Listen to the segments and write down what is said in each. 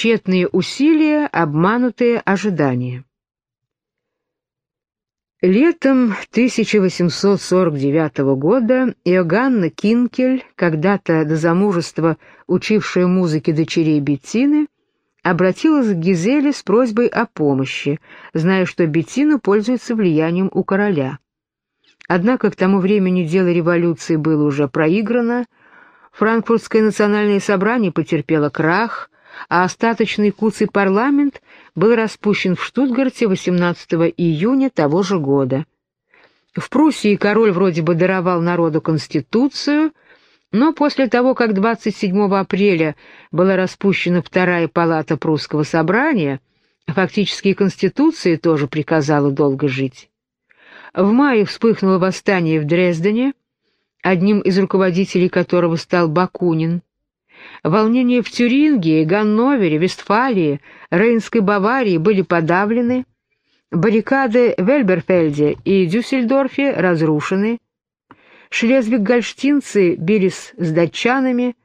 Тщетные усилия, обманутые ожидания. Летом 1849 года Иоганна Кинкель, когда-то до замужества учившая музыке дочерей Беттины, обратилась к Гизеле с просьбой о помощи, зная, что Беттина пользуется влиянием у короля. Однако к тому времени дело революции было уже проиграно, Франкфуртское национальное собрание потерпело крах, а остаточный куцый парламент был распущен в Штутгарте 18 июня того же года. В Пруссии король вроде бы даровал народу конституцию, но после того, как 27 апреля была распущена вторая палата прусского собрания, фактически и конституции тоже приказала долго жить. В мае вспыхнуло восстание в Дрездене, одним из руководителей которого стал Бакунин. Волнения в Тюрингии, Ганновере, Вестфалии, Рейнской Баварии были подавлены, баррикады в Эльберфельде и Дюссельдорфе разрушены, шлезвиг-гольштинцы бились с датчанами,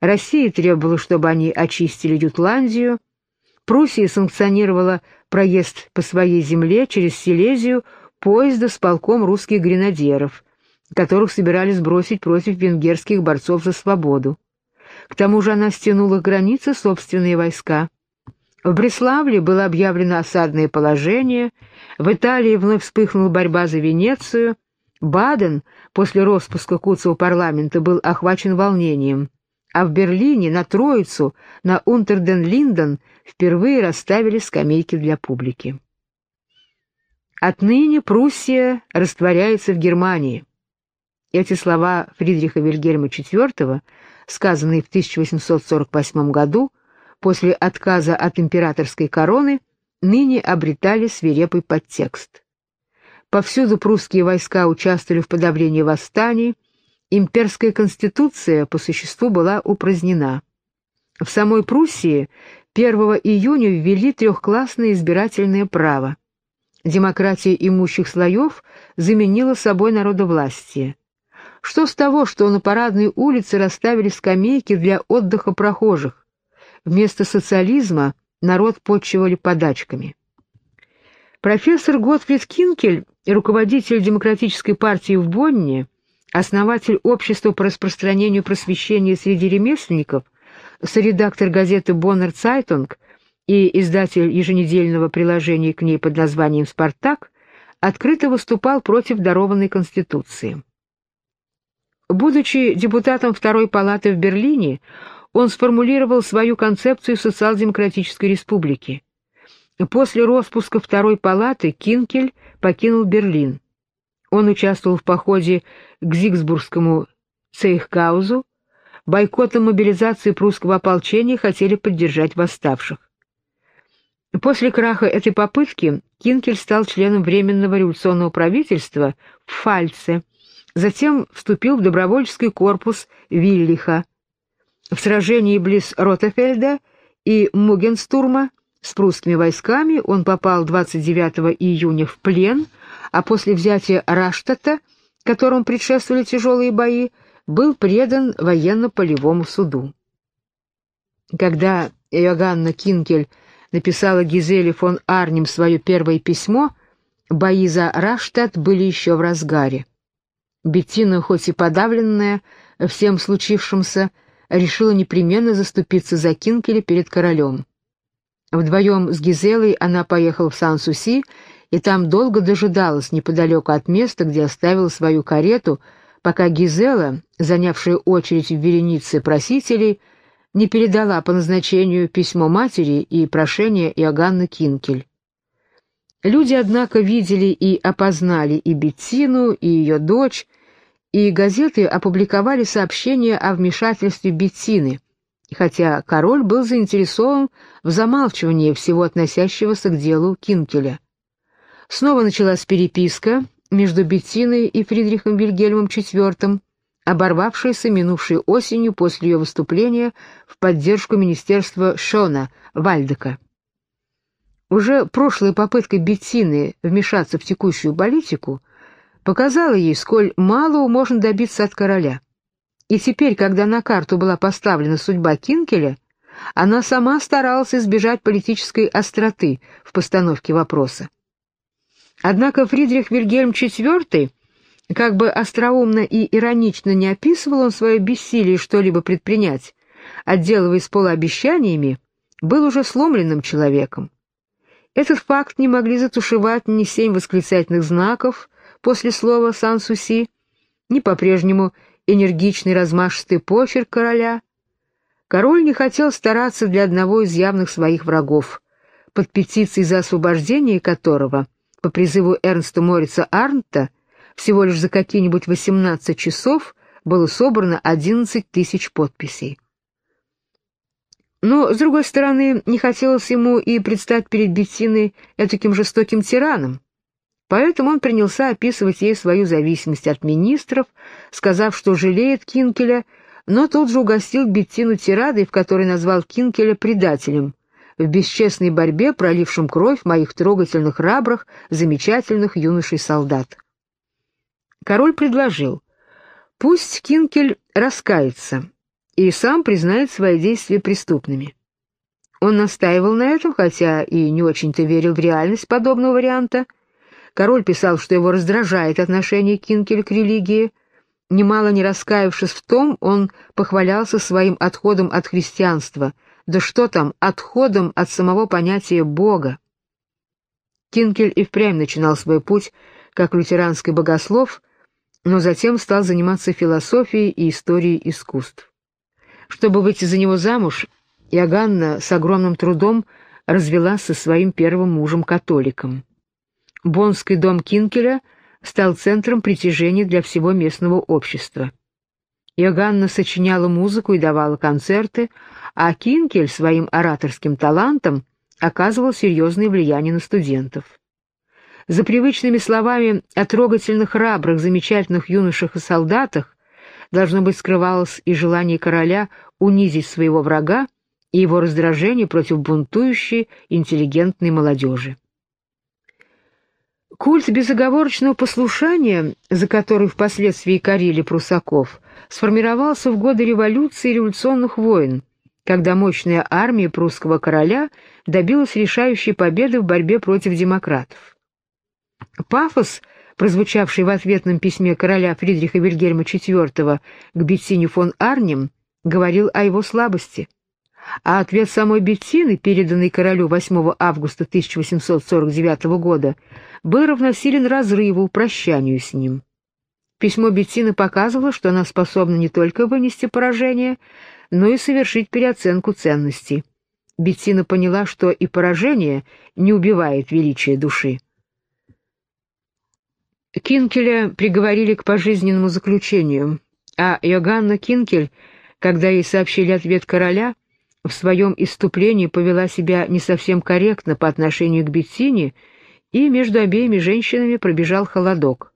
Россия требовала, чтобы они очистили Ютландию, Пруссия санкционировала проезд по своей земле через Силезию поезда с полком русских гренадеров, которых собирались бросить против венгерских борцов за свободу. К тому же она стянула границы собственные войска. В Бреславле было объявлено осадное положение, в Италии вновь вспыхнула борьба за Венецию, Баден после распуска Куцевого парламента был охвачен волнением, а в Берлине на Троицу, на Унтерден-Линден впервые расставили скамейки для публики. Отныне Пруссия растворяется в Германии. Эти слова Фридриха Вильгельма IV сказанные в 1848 году, после отказа от императорской короны, ныне обретали свирепый подтекст. Повсюду прусские войска участвовали в подавлении восстаний, имперская конституция по существу была упразднена. В самой Пруссии 1 июня ввели трехклассное избирательное право. Демократия имущих слоев заменила собой народовластие. Что с того, что на парадной улице расставили скамейки для отдыха прохожих? Вместо социализма народ почивали подачками. Профессор Готфрид Кинкель, руководитель демократической партии в Бонне, основатель общества по распространению просвещения среди ремесленников, соредактор газеты «Боннер Цайтунг» и издатель еженедельного приложения к ней под названием «Спартак», открыто выступал против дарованной Конституции. Будучи депутатом Второй палаты в Берлине, он сформулировал свою концепцию социал-демократической республики. После распуска Второй палаты Кинкель покинул Берлин. Он участвовал в походе к Зигсбургскому Цейхгаузу, бойкотом мобилизации прусского ополчения хотели поддержать восставших. После краха этой попытки Кинкель стал членом Временного революционного правительства в Фальце, Затем вступил в добровольческий корпус Виллиха. В сражении близ Ротефельда и Мугенстурма с прусскими войсками он попал 29 июня в плен, а после взятия Раштата, которому предшествовали тяжелые бои, был предан военно-полевому суду. Когда Иоганна Кинкель написала Гизеле фон Арнем свое первое письмо, бои за Раштат были еще в разгаре. Беттина, хоть и подавленная всем случившимся, решила непременно заступиться за Кинкеля перед королем. Вдвоем с Гизелой она поехала в Сан-Суси и там долго дожидалась неподалеку от места, где оставила свою карету, пока Гизела, занявшая очередь в веренице просителей, не передала по назначению письмо матери и прошение Иоганна Кинкель. Люди, однако, видели и опознали и Беттину, и ее дочь, и газеты опубликовали сообщение о вмешательстве Беттины, хотя король был заинтересован в замалчивании всего относящегося к делу Кинкеля. Снова началась переписка между Беттиной и Фридрихом Вильгельмом IV, оборвавшаяся минувшей осенью после ее выступления в поддержку министерства Шона Вальдека. Уже прошлая попытка Беттины вмешаться в текущую политику показала ей, сколь мало можно добиться от короля. И теперь, когда на карту была поставлена судьба Кинкеля, она сама старалась избежать политической остроты в постановке вопроса. Однако Фридрих Вильгельм IV, как бы остроумно и иронично не описывал он свое бессилие что-либо предпринять, отделываясь полуобещаниями, был уже сломленным человеком. Этот факт не могли затушевать ни семь восклицательных знаков после слова «Сан-Суси», ни по-прежнему энергичный размашистый почерк короля. Король не хотел стараться для одного из явных своих врагов, под петицией за освобождение которого, по призыву Эрнста Морица Арнта, всего лишь за какие-нибудь 18 часов было собрано 11 тысяч подписей. Но, с другой стороны, не хотелось ему и предстать перед Беттиной этаким жестоким тираном. Поэтому он принялся описывать ей свою зависимость от министров, сказав, что жалеет Кинкеля, но тут же угостил Беттину тирадой, в которой назвал Кинкеля предателем, в бесчестной борьбе, пролившим кровь моих трогательных рабрах, замечательных юношей-солдат. Король предложил, пусть Кинкель раскается, и сам признает свои действия преступными. Он настаивал на этом, хотя и не очень-то верил в реальность подобного варианта. Король писал, что его раздражает отношение Кинкеля к религии. Немало не раскаявшись в том, он похвалялся своим отходом от христианства. Да что там, отходом от самого понятия Бога. Кинкель и впрямь начинал свой путь как лютеранский богослов, но затем стал заниматься философией и историей искусств. Чтобы выйти за него замуж, Иоганна с огромным трудом развелась со своим первым мужем-католиком. Бонский дом Кинкеля стал центром притяжения для всего местного общества. Иоганна сочиняла музыку и давала концерты, а Кинкель своим ораторским талантом оказывал серьезное влияние на студентов. За привычными словами о трогательных храбрых, замечательных юношах и солдатах должно быть, скрывалось и желание короля унизить своего врага и его раздражение против бунтующей, интеллигентной молодежи. Культ безоговорочного послушания, за который впоследствии корили прусаков, сформировался в годы революции и революционных войн, когда мощная армия прусского короля добилась решающей победы в борьбе против демократов. Пафос прозвучавший в ответном письме короля Фридриха Вильгельма IV к Беттине фон Арнем, говорил о его слабости. А ответ самой Беттины, переданный королю 8 августа 1849 года, был равносилен разрыву, прощанию с ним. Письмо Беттины показывало, что она способна не только вынести поражение, но и совершить переоценку ценностей. Беттина поняла, что и поражение не убивает величие души. Кинкеля приговорили к пожизненному заключению, а Йоганна Кинкель, когда ей сообщили ответ короля, в своем иступлении повела себя не совсем корректно по отношению к Беттине, и между обеими женщинами пробежал холодок.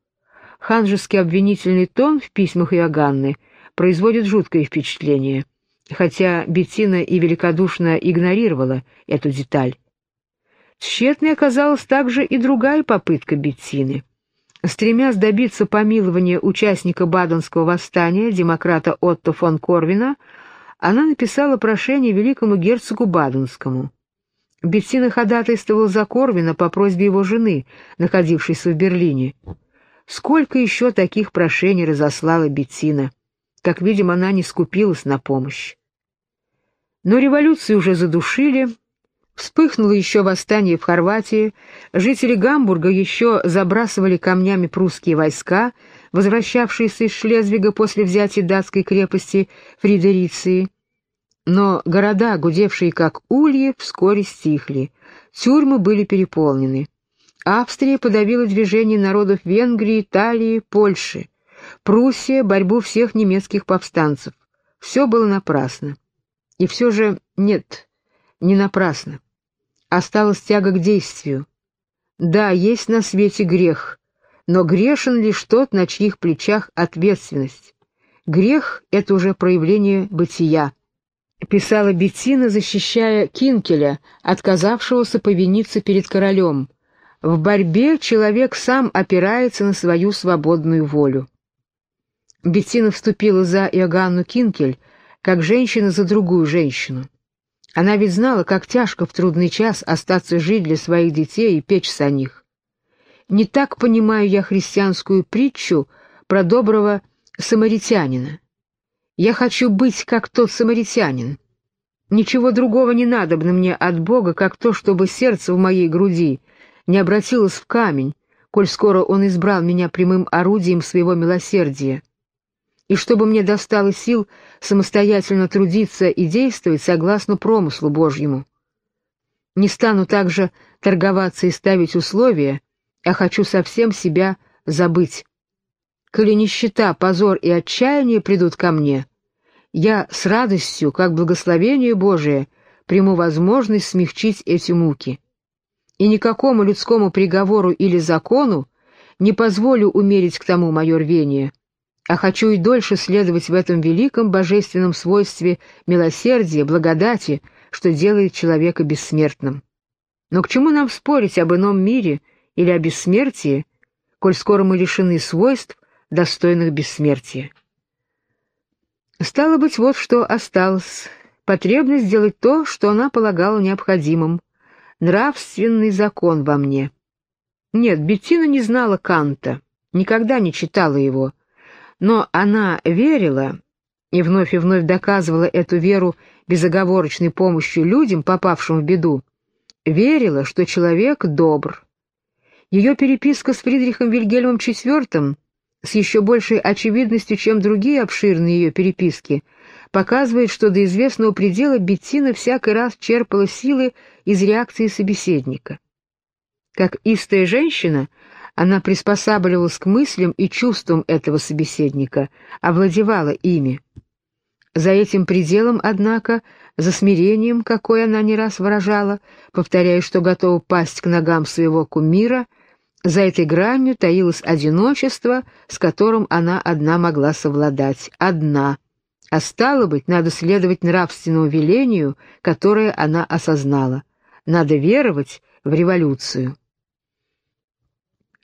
Ханжеский обвинительный тон в письмах Иоганны производит жуткое впечатление, хотя Беттина и великодушно игнорировала эту деталь. Тщетной оказалась также и другая попытка Беттины — Стремясь добиться помилования участника Баденского восстания, демократа Отто фон Корвина, она написала прошение великому герцогу Баденскому. Беттина ходатайствовала за Корвина по просьбе его жены, находившейся в Берлине. Сколько еще таких прошений разослала Беттина? Как видим, она не скупилась на помощь. Но революцию уже задушили, Вспыхнуло еще восстание в Хорватии, жители Гамбурга еще забрасывали камнями прусские войска, возвращавшиеся из Шлезвига после взятия датской крепости Фридериции. Но города, гудевшие как ульи, вскоре стихли, тюрьмы были переполнены. Австрия подавила движение народов Венгрии, Италии, Польши. Пруссия — борьбу всех немецких повстанцев. Все было напрасно. И все же нет, не напрасно осталась тяга к действию. Да, есть на свете грех, но грешен лишь тот, на чьих плечах ответственность. Грех — это уже проявление бытия. Писала Беттина, защищая Кинкеля, отказавшегося повиниться перед королем. В борьбе человек сам опирается на свою свободную волю. Беттина вступила за Иоганну Кинкель, как женщина за другую женщину. Она ведь знала, как тяжко в трудный час остаться жить для своих детей и печься о них. Не так понимаю я христианскую притчу про доброго самаритянина. Я хочу быть как тот самаритянин. Ничего другого не надо мне от Бога, как то, чтобы сердце в моей груди не обратилось в камень, коль скоро Он избрал меня прямым орудием своего милосердия, и чтобы мне достало сил самостоятельно трудиться и действовать согласно промыслу Божьему. Не стану также торговаться и ставить условия, а хочу совсем себя забыть. Коли нищета, позор и отчаяние придут ко мне, я с радостью, как благословение Божие, приму возможность смягчить эти муки. И никакому людскому приговору или закону не позволю умерить к тому мое рвение, а хочу и дольше следовать в этом великом божественном свойстве милосердия, благодати, что делает человека бессмертным. Но к чему нам спорить об ином мире или о бессмертии, коль скоро мы лишены свойств, достойных бессмертия? Стало быть, вот что осталось. Потребность сделать то, что она полагала необходимым. Нравственный закон во мне. Нет, Беттина не знала Канта, никогда не читала его. Но она верила, и вновь и вновь доказывала эту веру безоговорочной помощью людям, попавшим в беду, верила, что человек добр. Ее переписка с Фридрихом Вильгельмом IV с еще большей очевидностью, чем другие обширные ее переписки, показывает, что до известного предела Беттина всякий раз черпала силы из реакции собеседника. Как истая женщина, она приспосабливалась к мыслям и чувствам этого собеседника, овладевала ими. За этим пределом, однако, за смирением, какое она не раз выражала, повторяя, что готова пасть к ногам своего кумира, за этой гранью таилось одиночество, с которым она одна могла совладать. Одна. А стало быть, надо следовать нравственному велению, которое она осознала. Надо веровать в революцию.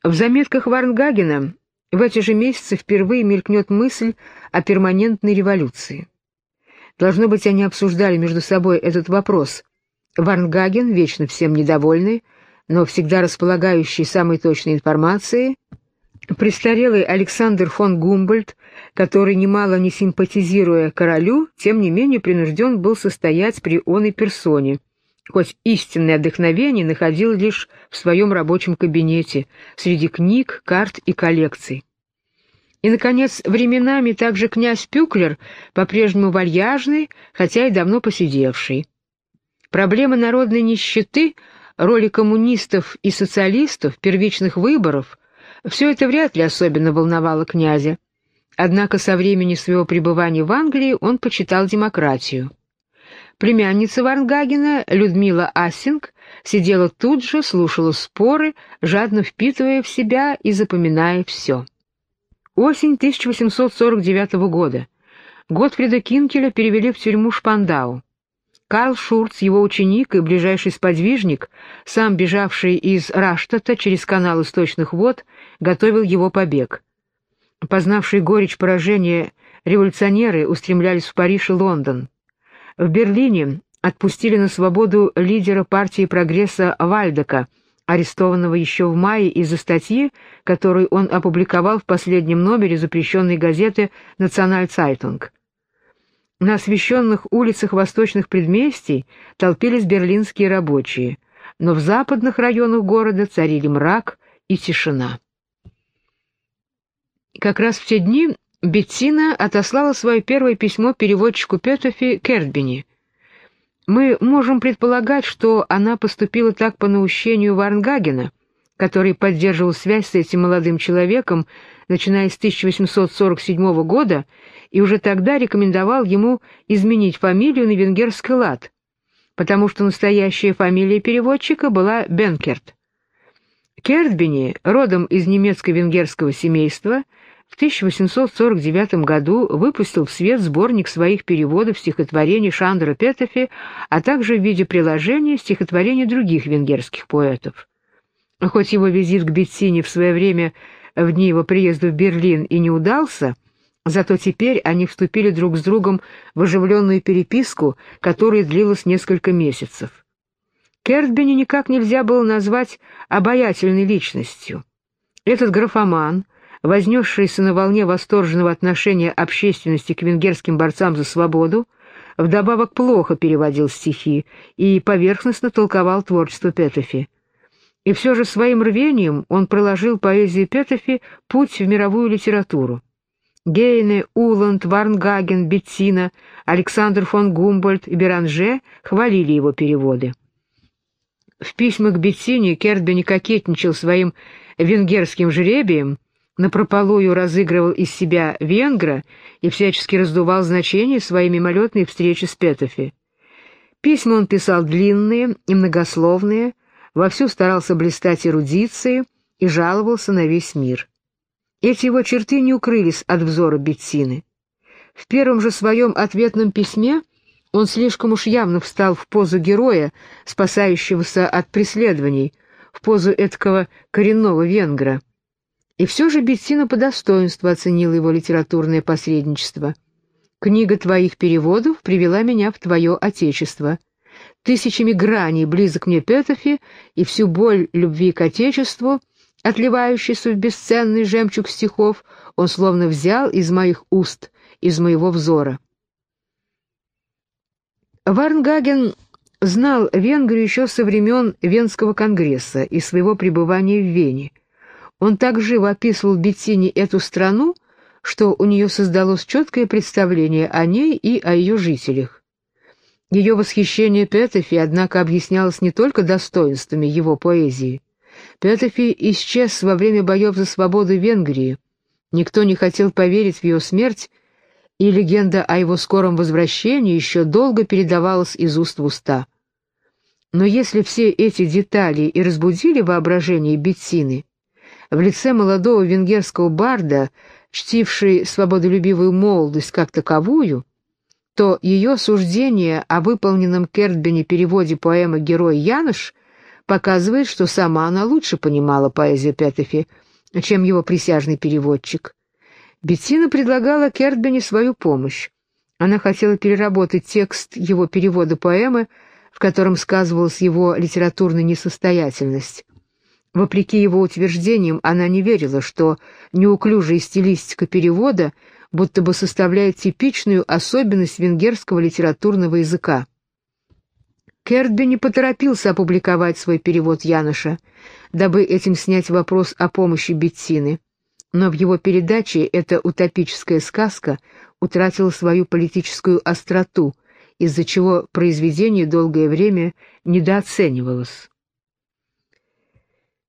В заметках Варнгагена в эти же месяцы впервые мелькнет мысль о перманентной революции. Должно быть, они обсуждали между собой этот вопрос. Варнгаген, вечно всем недовольный, но всегда располагающий самой точной информацией, престарелый Александр фон Гумбольд, который, немало не симпатизируя королю, тем не менее принужден был состоять при оной персоне, хоть истинное вдохновение находил лишь в своем рабочем кабинете, среди книг, карт и коллекций. И, наконец, временами также князь Пюклер, по-прежнему вальяжный, хотя и давно посидевший. Проблема народной нищеты — роли коммунистов и социалистов, первичных выборов, все это вряд ли особенно волновало князя. Однако со времени своего пребывания в Англии он почитал демократию. Племянница Варнгагена, Людмила Ассинг, сидела тут же, слушала споры, жадно впитывая в себя и запоминая все. Осень 1849 года. Готфрида Кинкеля перевели в тюрьму Шпандау. Карл Шурц, его ученик и ближайший сподвижник, сам бежавший из Раштата через канал Источных вод, готовил его побег. Познавшие горечь поражения революционеры устремлялись в Париж и Лондон. В Берлине отпустили на свободу лидера партии прогресса Вальдека, арестованного еще в мае из-за статьи, которую он опубликовал в последнем номере запрещенной газеты «Националь-Цайтунг». На освещенных улицах восточных предместий толпились берлинские рабочие, но в западных районах города царили мрак и тишина. Как раз в те дни Беттина отослала свое первое письмо переводчику Петофи Кертбини. Мы можем предполагать, что она поступила так по наущению Варнгагена, который поддерживал связь с этим молодым человеком, начиная с 1847 года, и уже тогда рекомендовал ему изменить фамилию на венгерский лад, потому что настоящая фамилия переводчика была Бенкерт. Кертбини, родом из немецко-венгерского семейства, в 1849 году выпустил в свет сборник своих переводов стихотворений Шандра Петефи, а также в виде приложения стихотворений других венгерских поэтов. Хоть его визит к Беттине в свое время в дни его приезда в Берлин и не удался, Зато теперь они вступили друг с другом в оживленную переписку, которая длилась несколько месяцев. Кертбени никак нельзя было назвать обаятельной личностью. Этот графоман, вознесшийся на волне восторженного отношения общественности к венгерским борцам за свободу, вдобавок плохо переводил стихи и поверхностно толковал творчество Петофи. И все же своим рвением он проложил поэзии Петофи путь в мировую литературу. Гейне, Уланд, Варнгаген, Беттина, Александр фон Гумбольд и Беранже хвалили его переводы. В письмах к Беттине Кертбе не кокетничал своим венгерским жребием, напропалую разыгрывал из себя венгра и всячески раздувал значение своей мимолетной встречи с Петофи. Письма он писал длинные и многословные, вовсю старался блистать эрудицией и жаловался на весь мир. Эти его черты не укрылись от взора Беттины. В первом же своем ответном письме он слишком уж явно встал в позу героя, спасающегося от преследований, в позу эткого коренного венгра. И все же Беттина по достоинству оценила его литературное посредничество. «Книга твоих переводов привела меня в твое отечество. Тысячами граней близок мне Петофи, и всю боль любви к отечеству — отливающийся в бесценный жемчуг стихов, он словно взял из моих уст, из моего взора. Варнгаген знал Венгрию еще со времен Венского конгресса и своего пребывания в Вене. Он так живо описывал Беттине эту страну, что у нее создалось четкое представление о ней и о ее жителях. Ее восхищение Петофи, однако, объяснялось не только достоинствами его поэзии. Петофи исчез во время боев за свободу Венгрии. Никто не хотел поверить в ее смерть, и легенда о его скором возвращении еще долго передавалась из уст в уста. Но если все эти детали и разбудили воображение Беттины, в лице молодого венгерского барда, чтившей свободолюбивую молодость как таковую, то ее суждение о выполненном Кертбене переводе поэмы «Герой Янош» показывает, что сама она лучше понимала поэзию Петефи, чем его присяжный переводчик. Беттина предлагала Кертбене свою помощь. Она хотела переработать текст его перевода поэмы, в котором сказывалась его литературная несостоятельность. Вопреки его утверждениям, она не верила, что неуклюжая стилистика перевода будто бы составляет типичную особенность венгерского литературного языка. Кертби не поторопился опубликовать свой перевод Яноша, дабы этим снять вопрос о помощи Беттины. Но в его передаче эта утопическая сказка утратила свою политическую остроту, из-за чего произведение долгое время недооценивалось.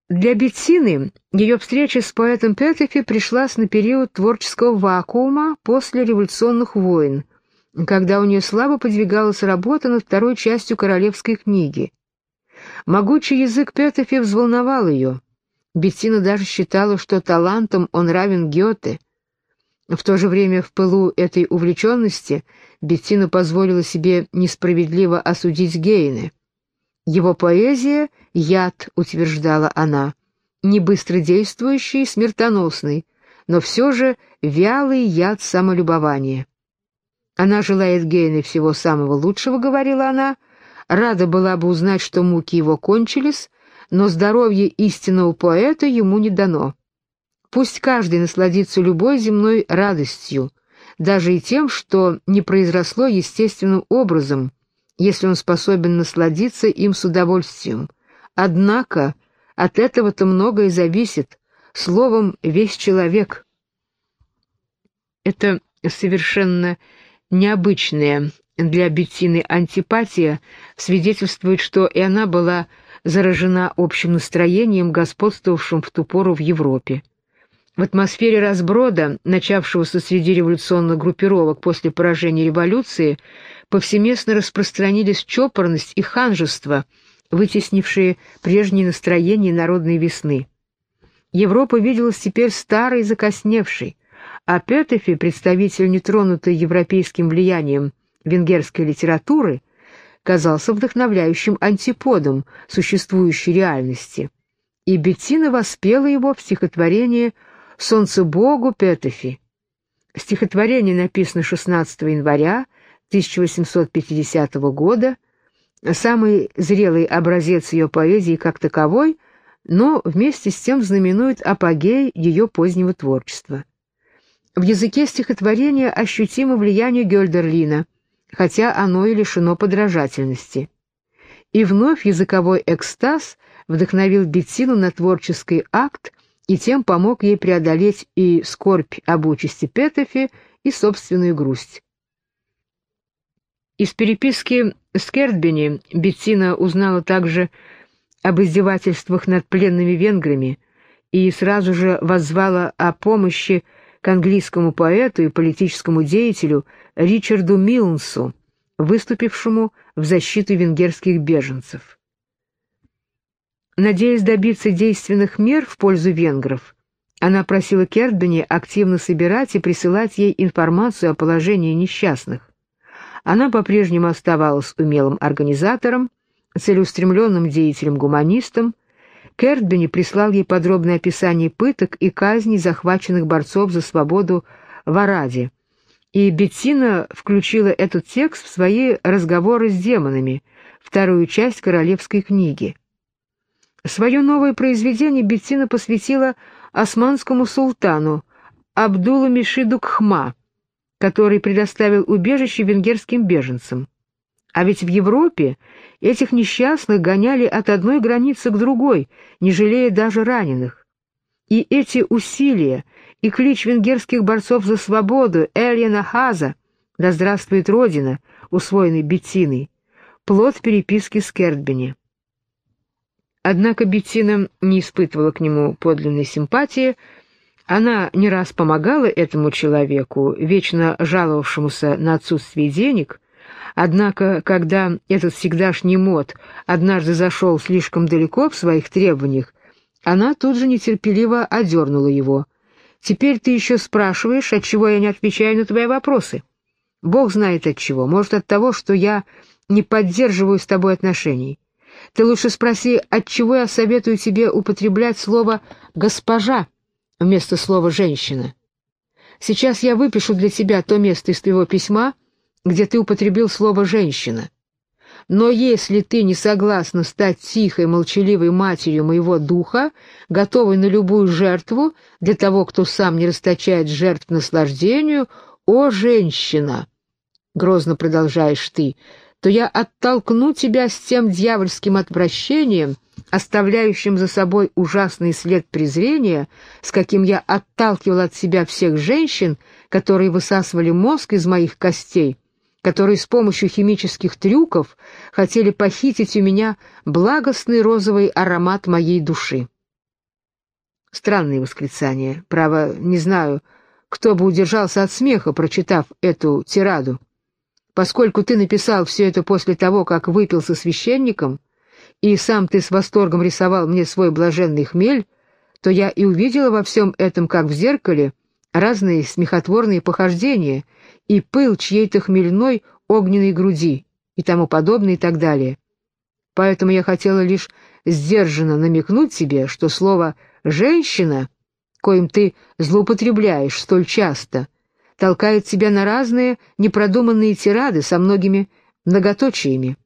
Для Беттины ее встреча с поэтом Петефи пришлась на период творческого вакуума после революционных войн, когда у нее слабо подвигалась работа над второй частью королевской книги. Могучий язык Петефи взволновал ее. Беттина даже считала, что талантом он равен Гёте. В то же время в пылу этой увлеченности Беттина позволила себе несправедливо осудить Гейне. Его поэзия — яд, утверждала она, не быстродействующий, смертоносный, но все же вялый яд самолюбования. Она желает Гейне всего самого лучшего, говорила она, рада была бы узнать, что муки его кончились, но здоровье истинного поэта ему не дано. Пусть каждый насладится любой земной радостью, даже и тем, что не произросло естественным образом, если он способен насладиться им с удовольствием. Однако от этого-то многое зависит, словом, весь человек. Это совершенно необычная для Беттины антипатия свидетельствует, что и она была заражена общим настроением, господствовавшим в ту пору в Европе. В атмосфере разброда, начавшегося среди революционных группировок после поражения революции, повсеместно распространились чопорность и ханжество, вытеснившие прежние настроения народной весны. Европа виделась теперь старой и закосневшей, а Петефи, представитель нетронутой европейским влиянием венгерской литературы, казался вдохновляющим антиподом существующей реальности, и Беттина воспела его в стихотворении «Солнце Богу Петефи». Стихотворение написано 16 января 1850 года, самый зрелый образец ее поэзии как таковой, но вместе с тем знаменует апогей ее позднего творчества. В языке стихотворения ощутимо влияние Гёльдерлина, хотя оно и лишено подражательности. И вновь языковой экстаз вдохновил Беттину на творческий акт и тем помог ей преодолеть и скорбь об участи Петофи, и собственную грусть. Из переписки с Кердбени Беттина узнала также об издевательствах над пленными венграми и сразу же воззвала о помощи к английскому поэту и политическому деятелю Ричарду Милнсу, выступившему в защиту венгерских беженцев. Надеясь добиться действенных мер в пользу венгров, она просила Кердбени активно собирать и присылать ей информацию о положении несчастных. Она по-прежнему оставалась умелым организатором, целеустремленным деятелем-гуманистом, Кердбени прислал ей подробное описание пыток и казней захваченных борцов за свободу в Араде, и Беттина включила этот текст в свои «Разговоры с демонами», вторую часть королевской книги. Свое новое произведение Беттина посвятила османскому султану Абдулла Мишиду Кхма, который предоставил убежище венгерским беженцам. А ведь в Европе этих несчастных гоняли от одной границы к другой, не жалея даже раненых. И эти усилия, и клич венгерских борцов за свободу Эльена Хаза «Да здравствует Родина», усвоенный Беттиной, плод переписки с Кердбени. Однако Беттина не испытывала к нему подлинной симпатии, она не раз помогала этому человеку, вечно жаловавшемуся на отсутствие денег, однако, когда этот всегдашний мод однажды зашел слишком далеко в своих требованиях, она тут же нетерпеливо одернула его. «Теперь ты еще спрашиваешь, отчего я не отвечаю на твои вопросы? Бог знает от чего, может, от того, что я не поддерживаю с тобой отношений. Ты лучше спроси, отчего я советую тебе употреблять слово «госпожа» вместо слова «женщина». Сейчас я выпишу для тебя то место из твоего письма, где ты употребил слово «женщина». Но если ты не согласна стать тихой, молчаливой матерью моего духа, готовой на любую жертву для того, кто сам не расточает жертв наслаждению, о, женщина! Грозно продолжаешь ты, то я оттолкну тебя с тем дьявольским отвращением, оставляющим за собой ужасный след презрения, с каким я отталкивал от себя всех женщин, которые высасывали мозг из моих костей, которые с помощью химических трюков хотели похитить у меня благостный розовый аромат моей души. Странные восклицания. Право, не знаю, кто бы удержался от смеха, прочитав эту тираду. Поскольку ты написал все это после того, как выпил со священником, и сам ты с восторгом рисовал мне свой блаженный хмель, то я и увидела во всем этом, как в зеркале, разные смехотворные похождения и пыл чьей-то хмельной огненной груди и тому подобное и так далее. Поэтому я хотела лишь сдержанно намекнуть тебе, что слово «женщина», коим ты злоупотребляешь столь часто, толкает тебя на разные непродуманные тирады со многими многоточиями.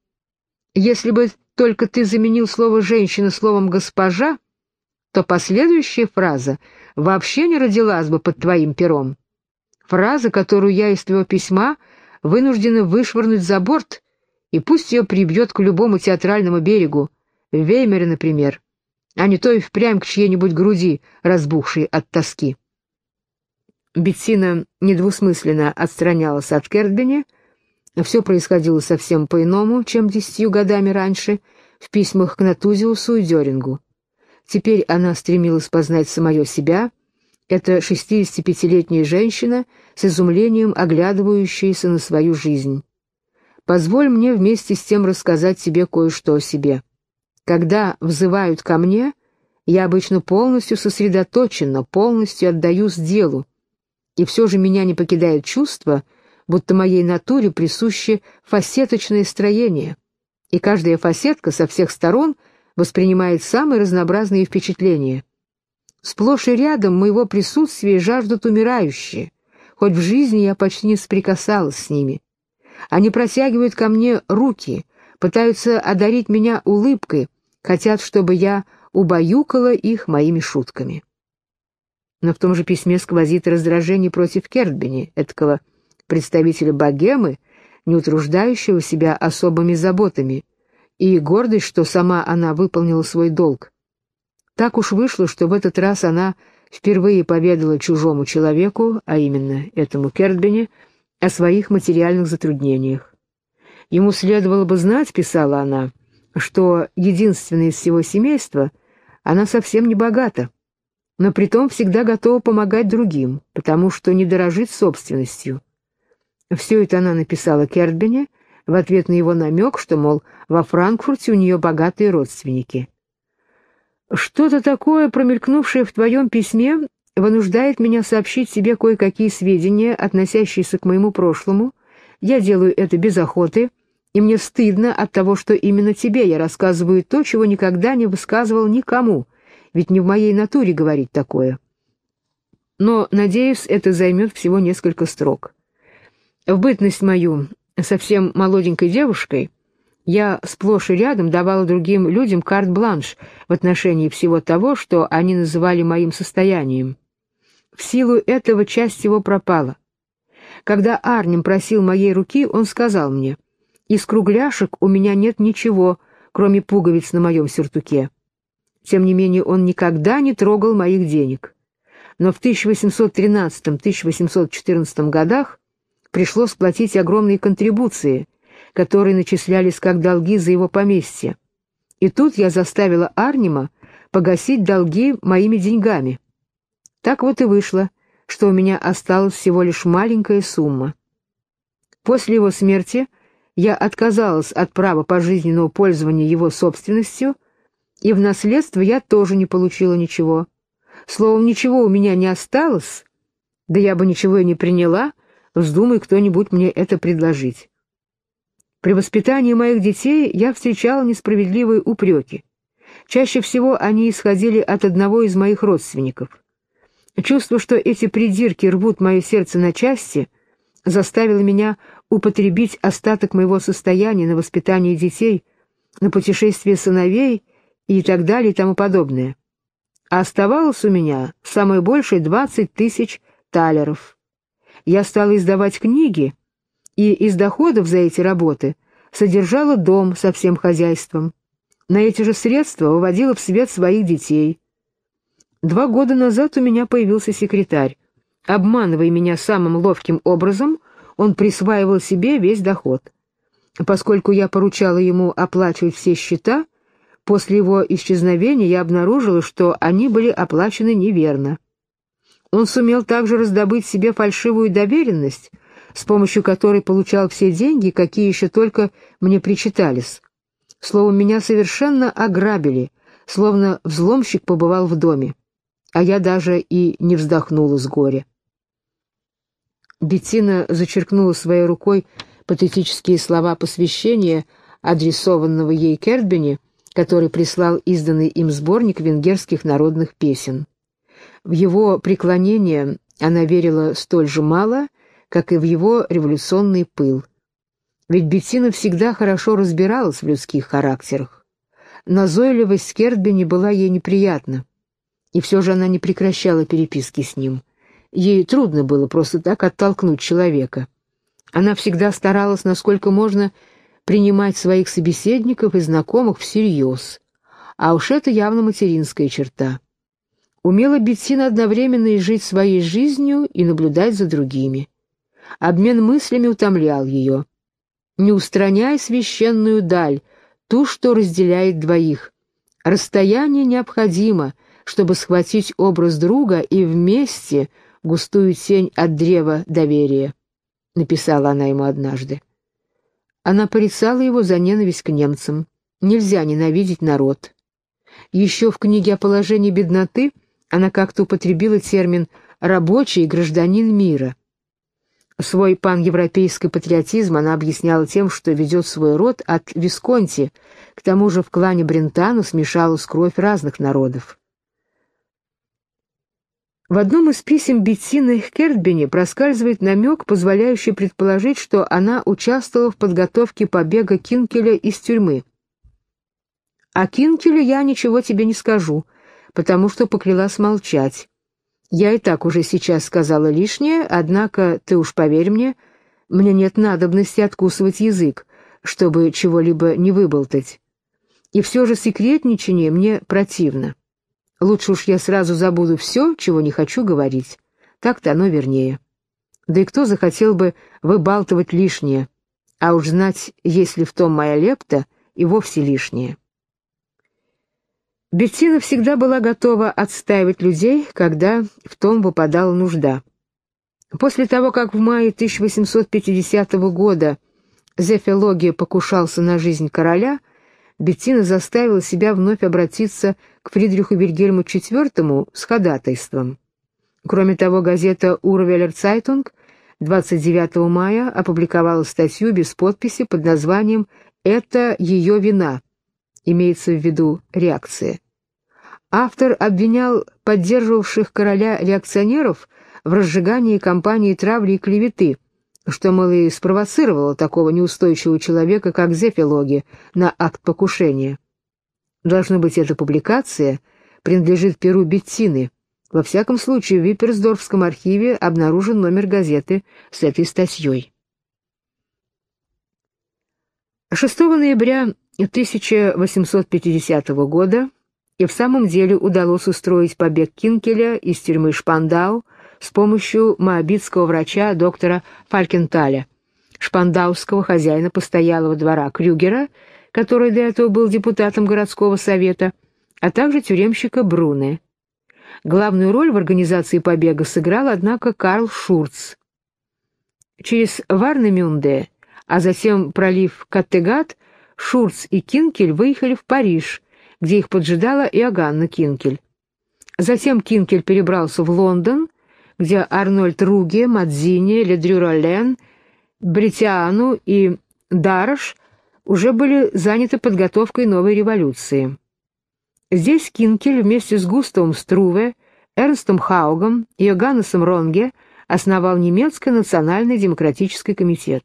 Если бы только ты заменил слово «женщина» словом «госпожа», то последующая фраза вообще не родилась бы под твоим пером. Фраза, которую я из твоего письма вынуждена вышвырнуть за борт, и пусть ее прибьет к любому театральному берегу, в Веймере, например, а не то и впрямь к чьей-нибудь груди, разбухшей от тоски. Беттина недвусмысленно отстранялась от Кердбени. Все происходило совсем по-иному, чем десятью годами раньше, в письмах к Натузиусу и Дёрингу. Теперь она стремилась познать самое себя. Это 65-летняя женщина с изумлением оглядывающаяся на свою жизнь. Позволь мне вместе с тем рассказать тебе кое-что о себе. Когда взывают ко мне, я обычно полностью сосредоточена, полностью отдаюсь делу, и все же меня не покидает чувство, будто моей натуре присуще фасеточное строение, и каждая фасетка со всех сторон воспринимает самые разнообразные впечатления. Сплошь и рядом моего присутствия жаждут умирающие, хоть в жизни я почти не соприкасалась с ними. Они протягивают ко мне руки, пытаются одарить меня улыбкой, хотят, чтобы я убаюкала их моими шутками. Но в том же письме сквозит раздражение против Кертбени, этого представителя богемы, не утруждающего себя особыми заботами, и гордость, что сама она выполнила свой долг. Так уж вышло, что в этот раз она впервые поведала чужому человеку, а именно этому Кертбене, о своих материальных затруднениях. Ему следовало бы знать, писала она, что единственная из всего семейства, она совсем не богата, но притом всегда готова помогать другим, потому что не дорожит собственностью. Все это она написала Кертбене в ответ на его намек, что, мол, во Франкфурте у нее богатые родственники. «Что-то такое, промелькнувшее в твоем письме, вынуждает меня сообщить себе кое-какие сведения, относящиеся к моему прошлому. Я делаю это без охоты, и мне стыдно от того, что именно тебе я рассказываю то, чего никогда не высказывал никому, ведь не в моей натуре говорить такое. Но, надеюсь, это займет всего несколько строк. В бытность мою совсем молоденькой девушкой я сплошь и рядом давала другим людям карт-бланш в отношении всего того, что они называли моим состоянием. В силу этого часть его пропала. Когда Арнем просил моей руки, он сказал мне, «Из кругляшек у меня нет ничего, кроме пуговиц на моем сюртуке». Тем не менее, он никогда не трогал моих денег. Но в 1813-1814 годах пришлось платить огромные контрибуции, которые начислялись как долги за его поместье. И тут я заставила Арнима погасить долги моими деньгами. Так вот и вышло, что у меня осталась всего лишь маленькая сумма. После его смерти я отказалась от права пожизненного пользования его собственностью, и в наследство я тоже не получила ничего. Словом, ничего у меня не осталось, да я бы ничего и не приняла, вздумай кто-нибудь мне это предложить. При воспитании моих детей я встречала несправедливые упреки. Чаще всего они исходили от одного из моих родственников. Чувство, что эти придирки рвут мое сердце на части, заставило меня употребить остаток моего состояния на воспитание детей, на путешествие сыновей и так далее и тому подобное. Оставалось у меня самое большее двадцать тысяч талеров. Я стала издавать книги, и из доходов за эти работы содержала дом со всем хозяйством. На эти же средства выводила в свет своих детей. Два года назад у меня появился секретарь. Обманывая меня самым ловким образом, он присваивал себе весь доход. Поскольку я поручала ему оплачивать все счета, после его исчезновения я обнаружила, что они были оплачены неверно. Он сумел также раздобыть себе фальшивую доверенность, с помощью которой получал все деньги, какие еще только мне причитались. Словом, меня совершенно ограбили, словно взломщик побывал в доме, а я даже и не вздохнула с горя. Беттина зачеркнула своей рукой патетические слова посвящения, адресованного ей Кертбени, который прислал изданный им сборник венгерских народных песен. В его преклонение она верила столь же мало, как и в его революционный пыл. Ведь Беттина всегда хорошо разбиралась в людских характерах. Назойливость Кердбени была ей неприятна, и все же она не прекращала переписки с ним. Ей трудно было просто так оттолкнуть человека. Она всегда старалась, насколько можно, принимать своих собеседников и знакомых всерьез, а уж это явно материнская черта. Умела Беттина одновременно и жить своей жизнью, и наблюдать за другими. Обмен мыслями утомлял ее. «Не устраняй священную даль, ту, что разделяет двоих. Расстояние необходимо, чтобы схватить образ друга и вместе густую тень от древа доверия», — написала она ему однажды. Она порицала его за ненависть к немцам. Нельзя ненавидеть народ. Еще в книге о положении бедноты — она как-то употребила термин «рабочий гражданин мира». Свой паневропейский патриотизм она объясняла тем, что ведет свой род от Висконти, к тому же в клане Брентану смешалась кровь разных народов. В одном из писем Беттины Кердбини проскальзывает намек, позволяющий предположить, что она участвовала в подготовке побега Кинкеля из тюрьмы. «О Кинкеле я ничего тебе не скажу, потому что поклялась молчать. Я и так уже сейчас сказала лишнее, однако, ты уж поверь мне, мне нет надобности откусывать язык, чтобы чего-либо не выболтать. И все же секретничание мне противно». Лучше уж я сразу забуду все, чего не хочу говорить. Так-то оно вернее. Да и кто захотел бы выбалтывать лишнее, а уж знать, есть ли в том моя лепта, и вовсе лишнее. Беттина всегда была готова отстаивать людей, когда в том выпадала нужда. После того, как в мае 1850 года Зефелоге покушался на жизнь короля, Беттина заставила себя вновь обратиться к Фридриху Вильгельму IV с ходатайством. Кроме того, газета «Урвеллер Цайтунг» 29 мая опубликовала статью без подписи под названием «Это ее вина», имеется в виду реакция. Автор обвинял поддерживавших короля реакционеров в разжигании кампании травли и клеветы – что, мол, и спровоцировало такого неустойчивого человека, как Зефилоги, на акт покушения. Должно быть, эта публикация принадлежит перу Беттины. Во всяком случае, в Випперсдорфском архиве обнаружен номер газеты с этой статьей. 6 ноября 1850 года и в самом деле удалось устроить побег Кинкеля из тюрьмы Шпандау, с помощью моабитского врача доктора Фалькенталя, шпандауского хозяина постоялого двора Крюгера, который до этого был депутатом городского совета, а также тюремщика Бруне. Главную роль в организации побега сыграл, однако, Карл Шурц. Через Варнемюнде, а затем пролив Каттегат, Шурц и Кинкель выехали в Париж, где их поджидала Иоганна Кинкель. Затем Кинкель перебрался в Лондон, где Арнольд Руге, Мадзини, Ледрю Ролен, Бритиану и Дарош уже были заняты подготовкой новой революции. Здесь Кинкель вместе с Густавом Струве, Эрнстом Хаугом и Йоганнесом Ронге основал немецкий национальный демократический комитет.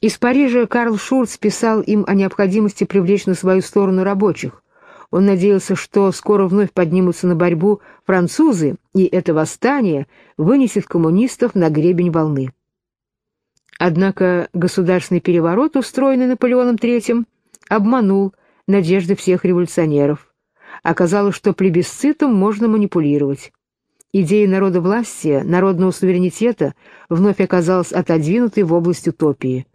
Из Парижа Карл Шурц писал им о необходимости привлечь на свою сторону рабочих, он надеялся, что скоро вновь поднимутся на борьбу французы, и это восстание вынесет коммунистов на гребень волны. Однако государственный переворот, устроенный Наполеоном III, обманул надежды всех революционеров. Оказалось, что плебисцитом можно манипулировать. Идея народовластия, народного суверенитета вновь оказалась отодвинутой в область утопии.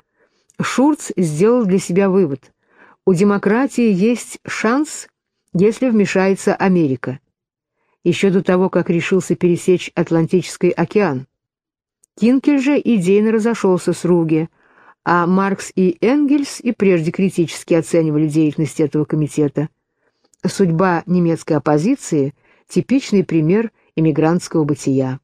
Шурц сделал для себя вывод. У демократии есть шанс если вмешается Америка. Еще до того, как решился пересечь Атлантический океан. Кинкель же идейно разошелся с Руге, а Маркс и Энгельс и прежде критически оценивали деятельность этого комитета. Судьба немецкой оппозиции – типичный пример иммигрантского бытия.